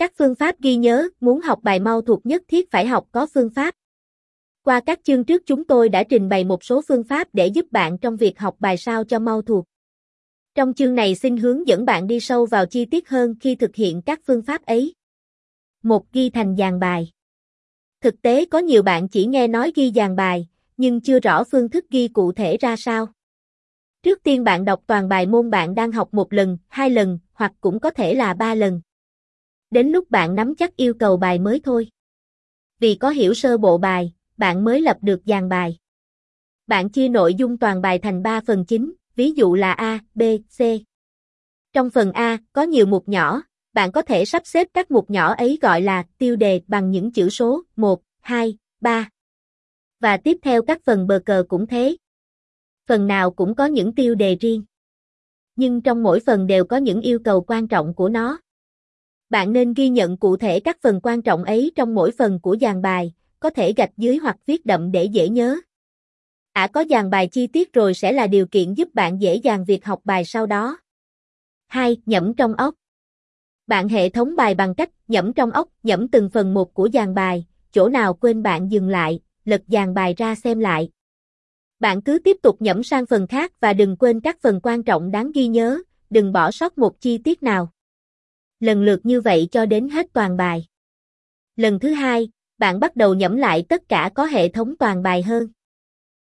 Các phương pháp ghi nhớ, muốn học bài mau thuộc nhất thiết phải học có phương pháp. Qua các chương trước chúng tôi đã trình bày một số phương pháp để giúp bạn trong việc học bài sao cho mau thuộc. Trong chương này xin hướng dẫn bạn đi sâu vào chi tiết hơn khi thực hiện các phương pháp ấy. Một Ghi thành dàn bài. Thực tế có nhiều bạn chỉ nghe nói ghi dàn bài, nhưng chưa rõ phương thức ghi cụ thể ra sao. Trước tiên bạn đọc toàn bài môn bạn đang học một lần, hai lần, hoặc cũng có thể là ba lần. Đến lúc bạn nắm chắc yêu cầu bài mới thôi. Vì có hiểu sơ bộ bài, bạn mới lập được dàn bài. Bạn chia nội dung toàn bài thành 3 phần chính, ví dụ là A, B, C. Trong phần A, có nhiều mục nhỏ, bạn có thể sắp xếp các mục nhỏ ấy gọi là tiêu đề bằng những chữ số 1, 2, 3. Và tiếp theo các phần bờ cờ cũng thế. Phần nào cũng có những tiêu đề riêng. Nhưng trong mỗi phần đều có những yêu cầu quan trọng của nó. Bạn nên ghi nhận cụ thể các phần quan trọng ấy trong mỗi phần của dàn bài, có thể gạch dưới hoặc viết đậm để dễ nhớ. À có dàn bài chi tiết rồi sẽ là điều kiện giúp bạn dễ dàng việc học bài sau đó. 2. Nhẩm trong ốc. Bạn hệ thống bài bằng cách nhẩm trong ốc, nhẩm từng phần một của dàn bài, chỗ nào quên bạn dừng lại, lật dàn bài ra xem lại. Bạn cứ tiếp tục nhẩm sang phần khác và đừng quên các phần quan trọng đáng ghi nhớ, đừng bỏ sót một chi tiết nào. Lần lượt như vậy cho đến hết toàn bài. Lần thứ hai, bạn bắt đầu nhẩm lại tất cả có hệ thống toàn bài hơn.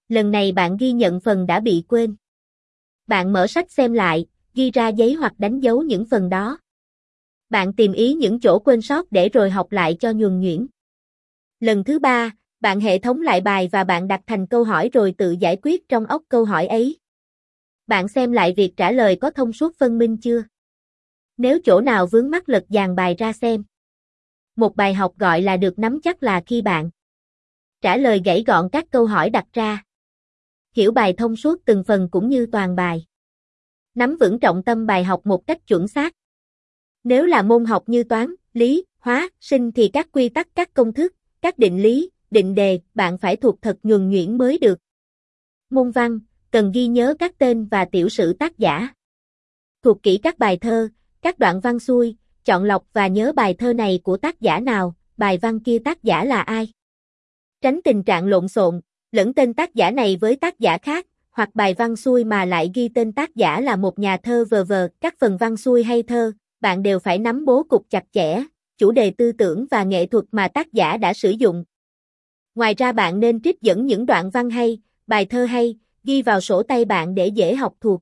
Lần này bạn ghi nhận phần đã bị quên. Bạn mở sách xem lại, ghi ra giấy hoặc đánh dấu những phần đó. Bạn tìm ý những chỗ quên sót để rồi học lại cho nhuần nhuyễn. Lần thứ ba, bạn hệ thống lại bài và bạn đặt thành câu hỏi rồi tự giải quyết trong ốc câu hỏi ấy. Bạn xem lại việc trả lời có thông suốt phân minh chưa? Nếu chỗ nào vướng mắc lật dàn bài ra xem. Một bài học gọi là được nắm chắc là khi bạn trả lời gãy gọn các câu hỏi đặt ra. Hiểu bài thông suốt từng phần cũng như toàn bài. Nắm vững trọng tâm bài học một cách chuẩn xác. Nếu là môn học như toán, lý, hóa, sinh thì các quy tắc các công thức, các định lý, định đề, bạn phải thuộc thật nhuần nhuyễn mới được. Môn văn, cần ghi nhớ các tên và tiểu sử tác giả. Thuộc kỹ các bài thơ, các đoạn văn xuôi, chọn lọc và nhớ bài thơ này của tác giả nào, bài văn kia tác giả là ai. Tránh tình trạng lộn xộn, lẫn tên tác giả này với tác giả khác, hoặc bài văn xuôi mà lại ghi tên tác giả là một nhà thơ vờ vờ, các phần văn xuôi hay thơ, bạn đều phải nắm bố cục chặt chẽ, chủ đề tư tưởng và nghệ thuật mà tác giả đã sử dụng. Ngoài ra bạn nên trích dẫn những đoạn văn hay, bài thơ hay, ghi vào sổ tay bạn để dễ học thuộc.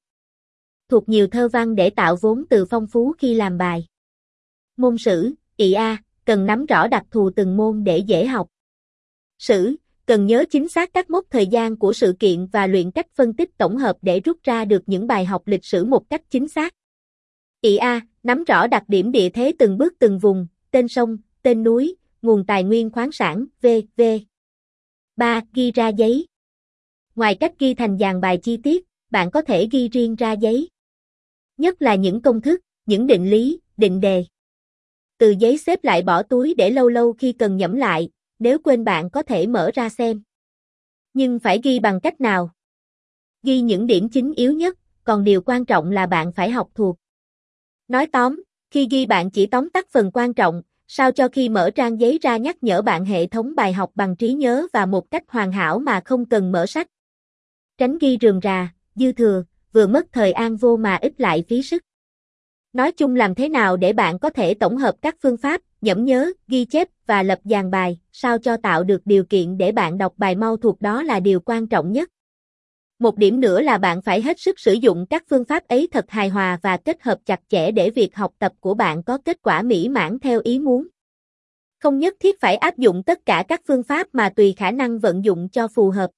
Thuộc nhiều thơ văn để tạo vốn từ phong phú khi làm bài. Môn sử, IA, cần nắm rõ đặc thù từng môn để dễ học. Sử, cần nhớ chính xác các mốc thời gian của sự kiện và luyện cách phân tích tổng hợp để rút ra được những bài học lịch sử một cách chính xác. IA, nắm rõ đặc điểm địa thế từng bước từng vùng, tên sông, tên núi, nguồn tài nguyên khoáng sản, v.v. 3. Ghi ra giấy. Ngoài cách ghi thành dàn bài chi tiết, bạn có thể ghi riêng ra giấy. Nhất là những công thức, những định lý, định đề. Từ giấy xếp lại bỏ túi để lâu lâu khi cần nhẩm lại, nếu quên bạn có thể mở ra xem. Nhưng phải ghi bằng cách nào? Ghi những điểm chính yếu nhất, còn điều quan trọng là bạn phải học thuộc. Nói tóm, khi ghi bạn chỉ tóm tắt phần quan trọng, sao cho khi mở trang giấy ra nhắc nhở bạn hệ thống bài học bằng trí nhớ và một cách hoàn hảo mà không cần mở sách. Tránh ghi rườm rà, dư thừa, vừa mất thời an vô mà ít lại phí sức. Nói chung làm thế nào để bạn có thể tổng hợp các phương pháp, nhẩm nhớ, ghi chép và lập dàn bài, sao cho tạo được điều kiện để bạn đọc bài mau thuộc đó là điều quan trọng nhất. Một điểm nữa là bạn phải hết sức sử dụng các phương pháp ấy thật hài hòa và kết hợp chặt chẽ để việc học tập của bạn có kết quả mỹ mãn theo ý muốn. Không nhất thiết phải áp dụng tất cả các phương pháp mà tùy khả năng vận dụng cho phù hợp.